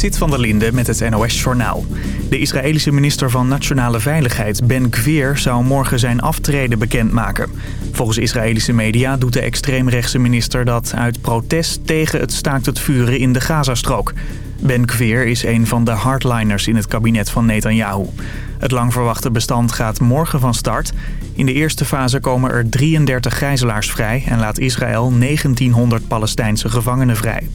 Sit van der Linde met het NOS-journaal. De Israëlische minister van Nationale Veiligheid, Ben Gvir, zou morgen zijn aftreden bekendmaken. Volgens Israëlische media doet de extreemrechtse minister dat uit protest tegen het staakt het vuren in de Gazastrook. Ben Gvir is een van de hardliners in het kabinet van Netanyahu. Het lang verwachte bestand gaat morgen van start. In de eerste fase komen er 33 gijzelaars vrij en laat Israël 1900 Palestijnse gevangenen vrij.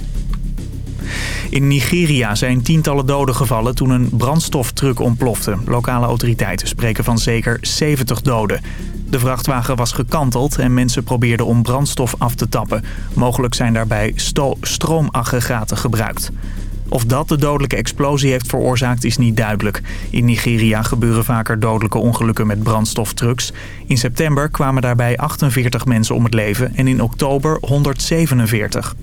In Nigeria zijn tientallen doden gevallen toen een brandstoftruck ontplofte. Lokale autoriteiten spreken van zeker 70 doden. De vrachtwagen was gekanteld en mensen probeerden om brandstof af te tappen. Mogelijk zijn daarbij stroomaggregaten gebruikt. Of dat de dodelijke explosie heeft veroorzaakt is niet duidelijk. In Nigeria gebeuren vaker dodelijke ongelukken met brandstoftrucks. In september kwamen daarbij 48 mensen om het leven en in oktober 147.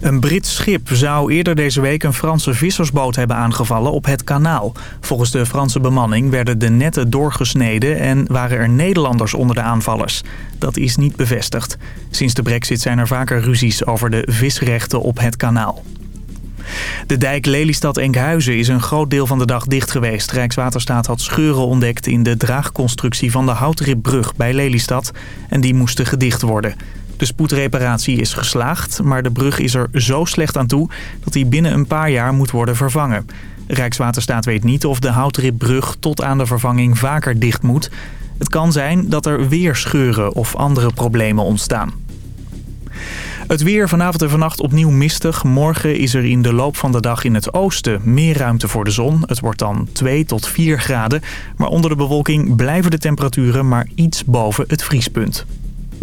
Een Brits schip zou eerder deze week een Franse vissersboot hebben aangevallen op het kanaal. Volgens de Franse bemanning werden de netten doorgesneden en waren er Nederlanders onder de aanvallers. Dat is niet bevestigd. Sinds de brexit zijn er vaker ruzies over de visrechten op het kanaal. De dijk Lelystad-Enkhuizen is een groot deel van de dag dicht geweest. Rijkswaterstaat had scheuren ontdekt in de draagconstructie van de houtripbrug bij Lelystad. En die moesten gedicht worden. De spoedreparatie is geslaagd, maar de brug is er zo slecht aan toe dat die binnen een paar jaar moet worden vervangen. Rijkswaterstaat weet niet of de houtripbrug tot aan de vervanging vaker dicht moet. Het kan zijn dat er weer scheuren of andere problemen ontstaan. Het weer vanavond en vannacht opnieuw mistig. Morgen is er in de loop van de dag in het oosten meer ruimte voor de zon. Het wordt dan 2 tot 4 graden. Maar onder de bewolking blijven de temperaturen maar iets boven het vriespunt.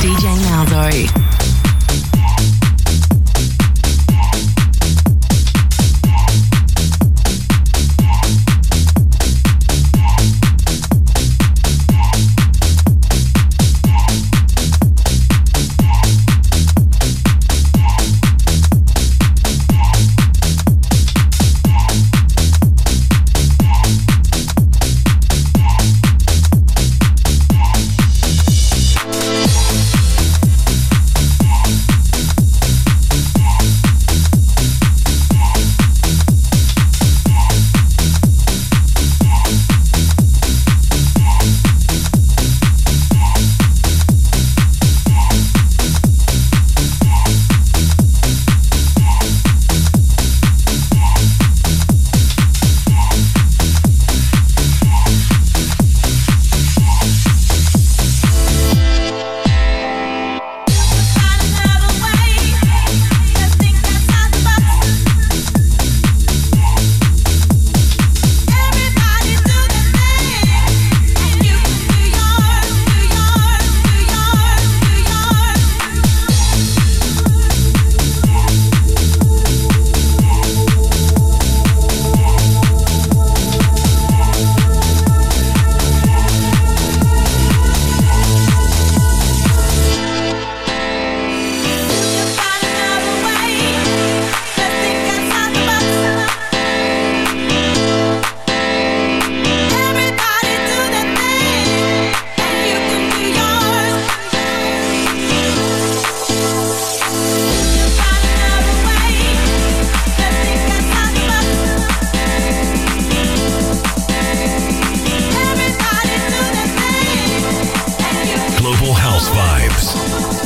DJ Malzo.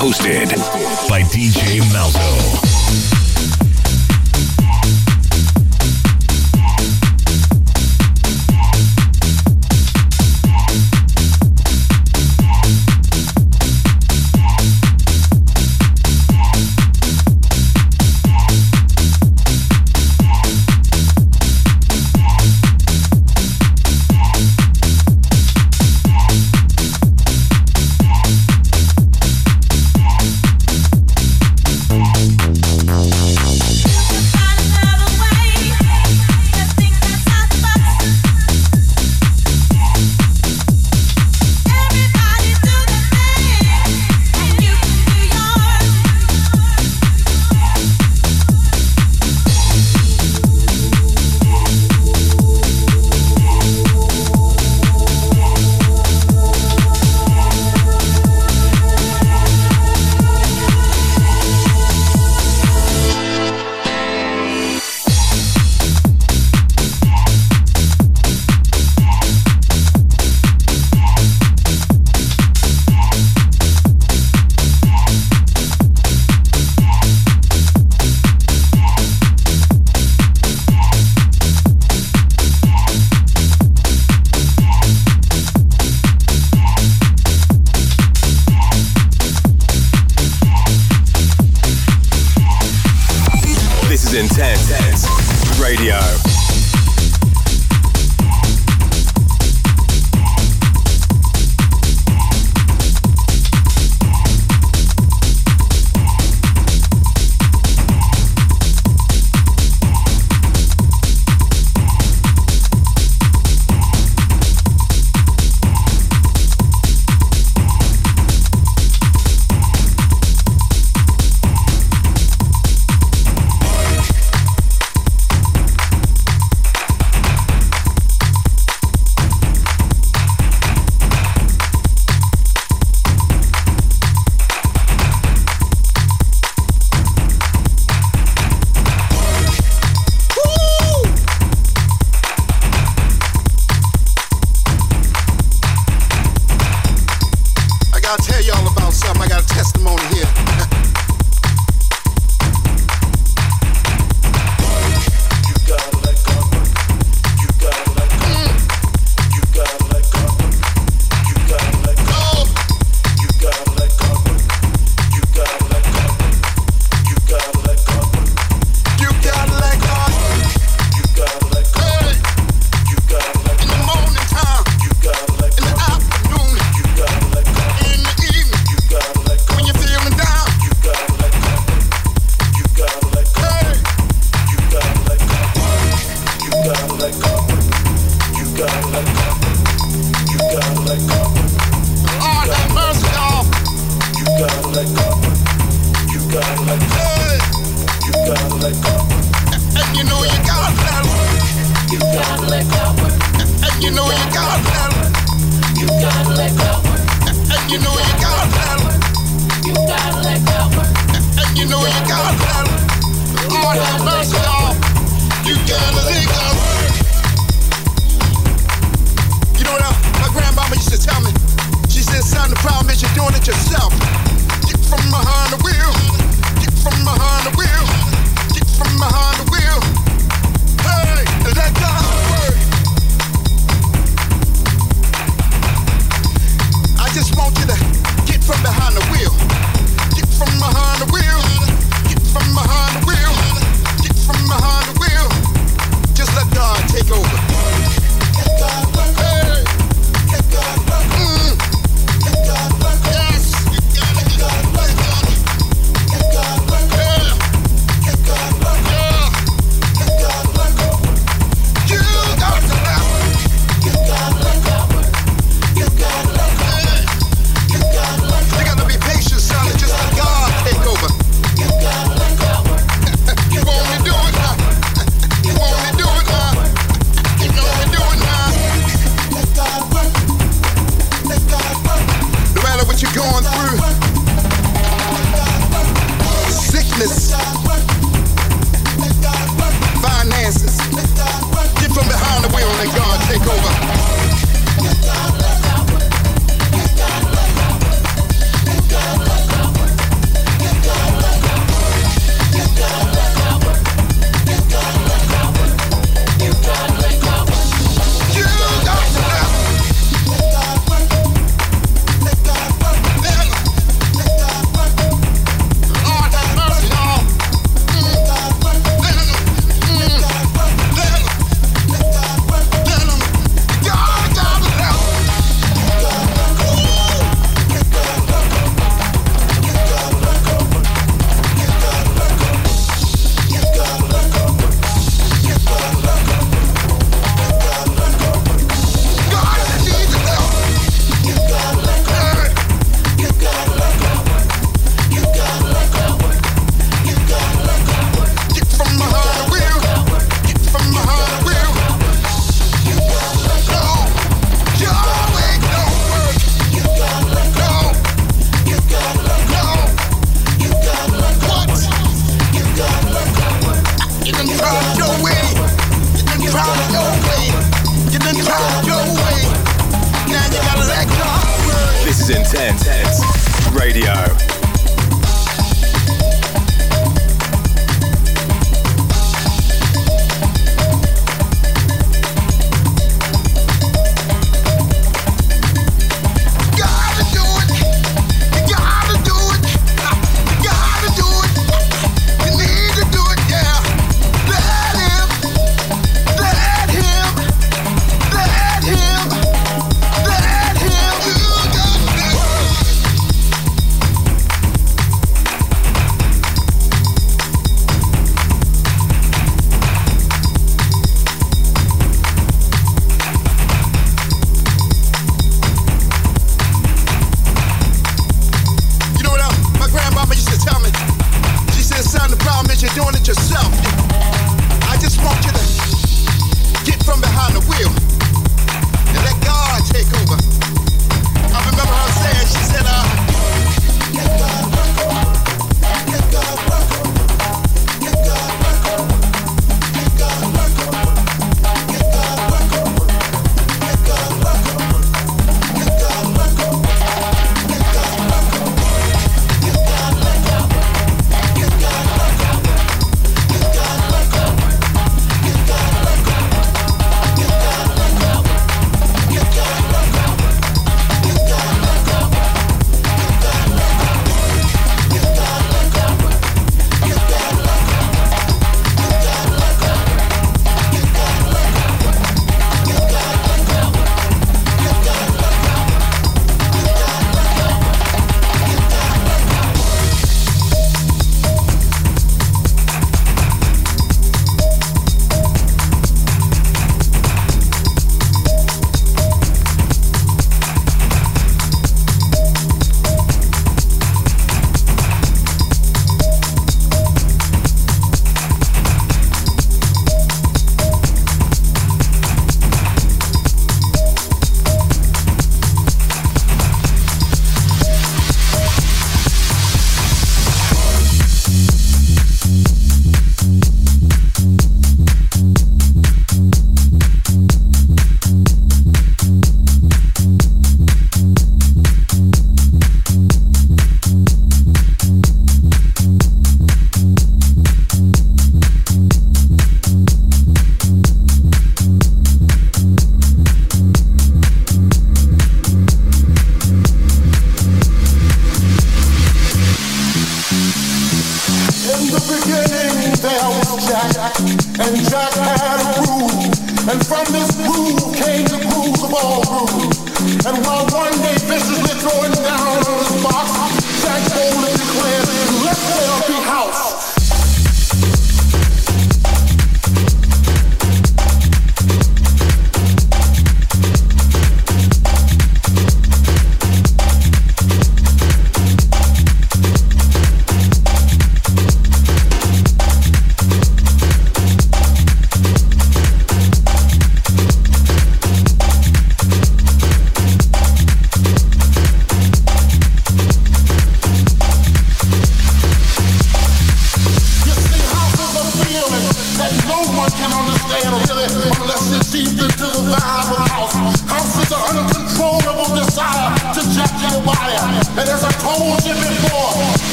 Hosted by DJ Malzo.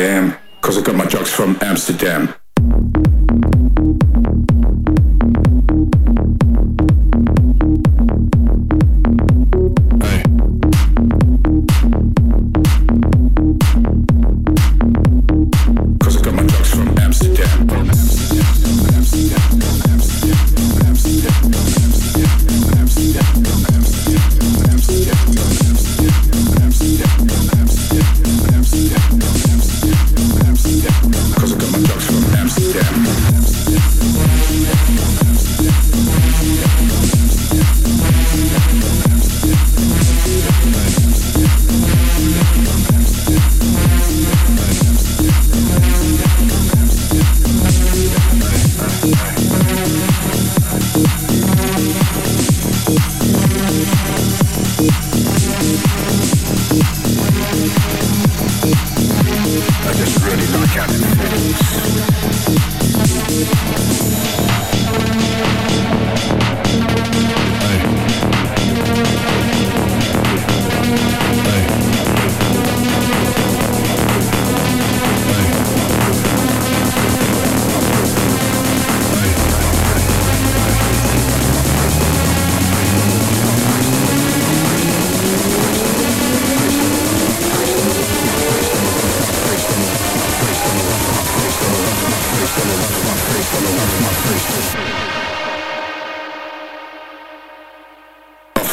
I am. Cause I got my drugs from Amsterdam.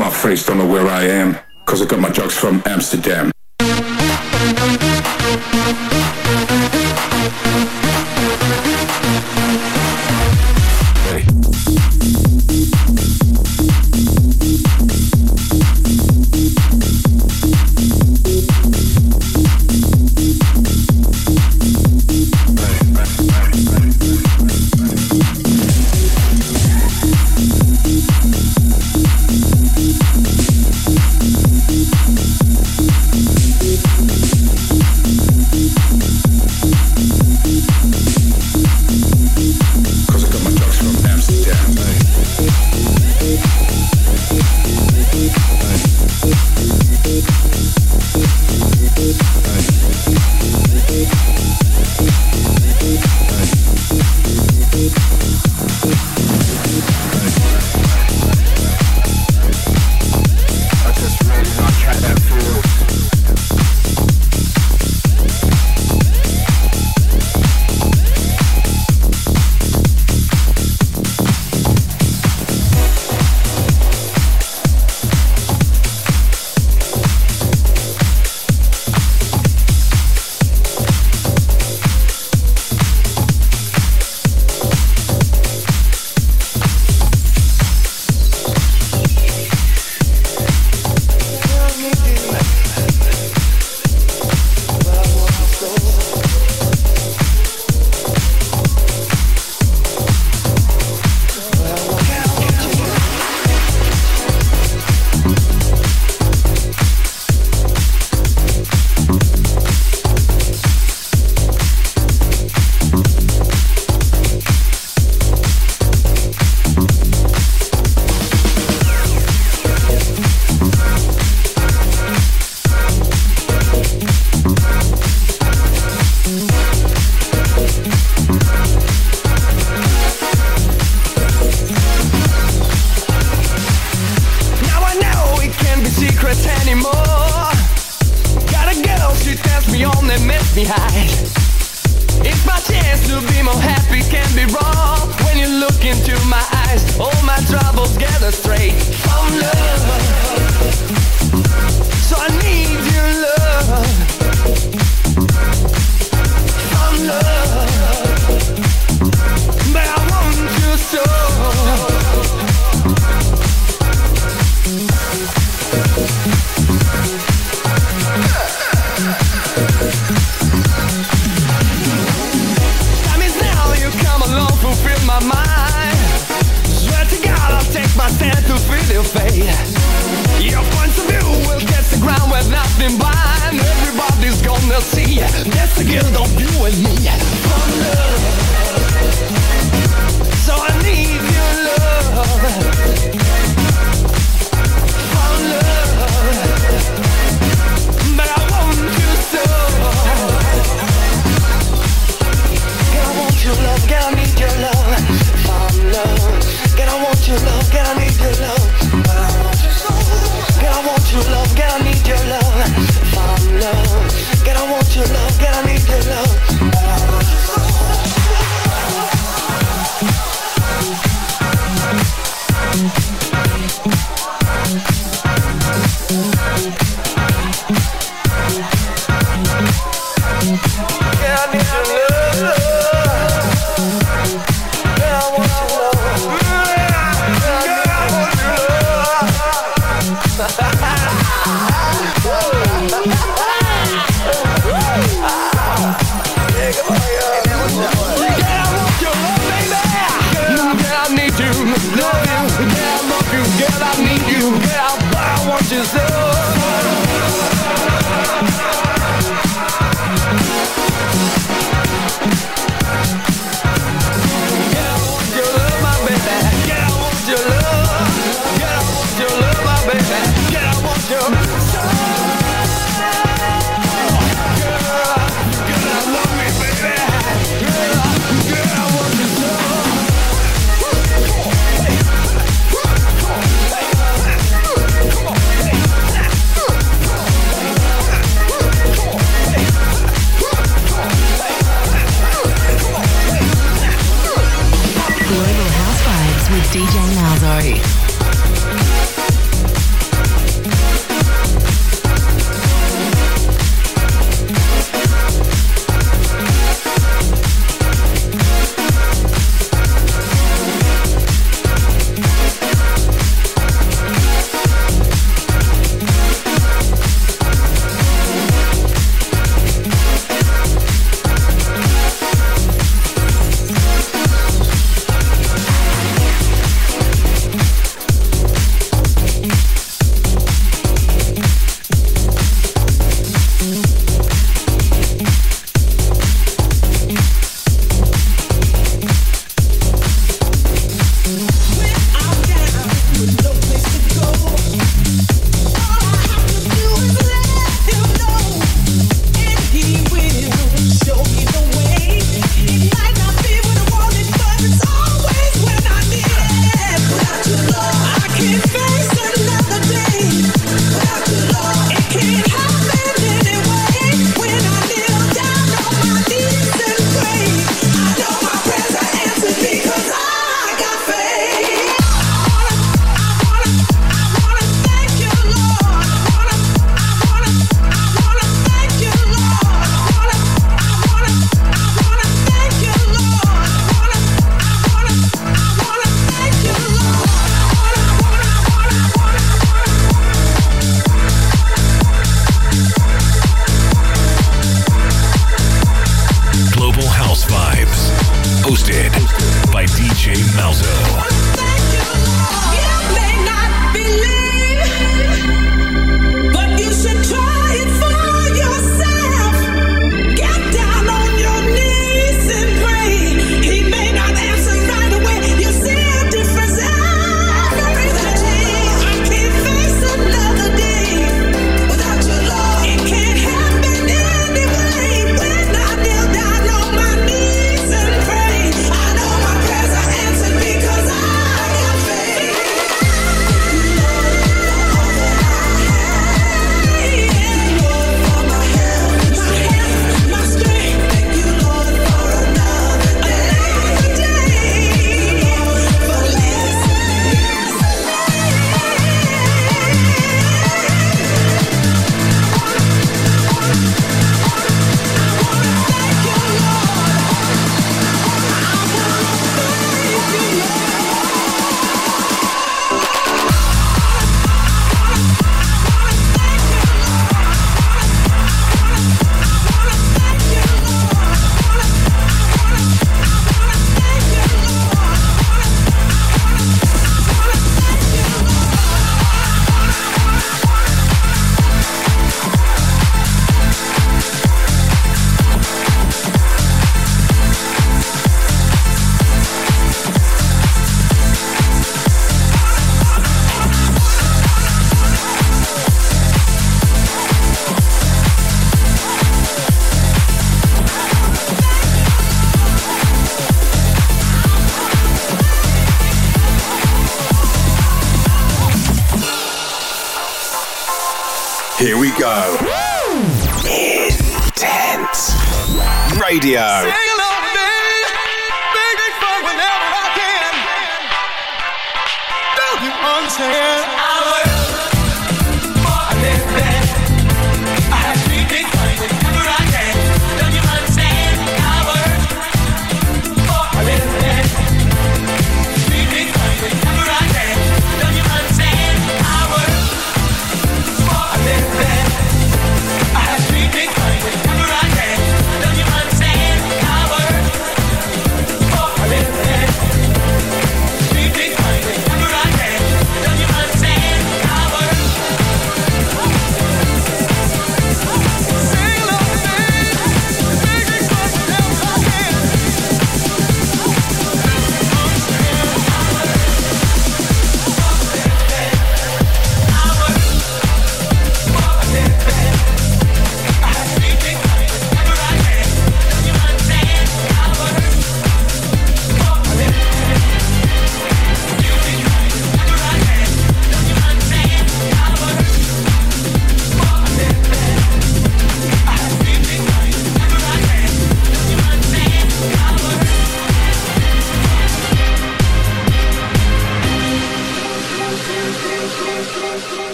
My face, don't know where I am. Cause I got my drugs from Amsterdam.